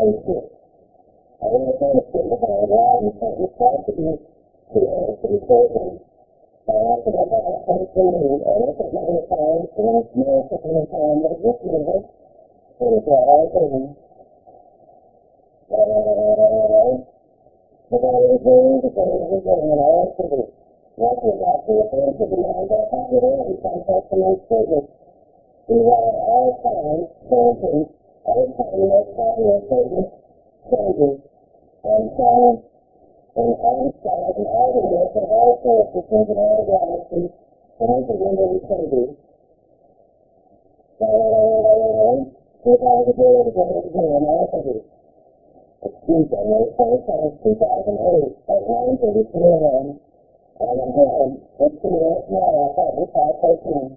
spaceship. I want to say the of law you can't require to be to uh, to be chosen. I want to about something new, and it's not going to find, and it's not going to find, but this universe is all things. The body is the things we're doing in all cities. What is that? The appearance of the mind, our popularity contest among statements. We are at all times everything that's on your Satan changes and changes in every side and all areas and all surfaces and all galaxies and everything that we can do. We've had to do it again and again and all of it. Excuse me, May 27, 2008, at 9.30 p.m. I am home. It's the last night I thought we saw 13.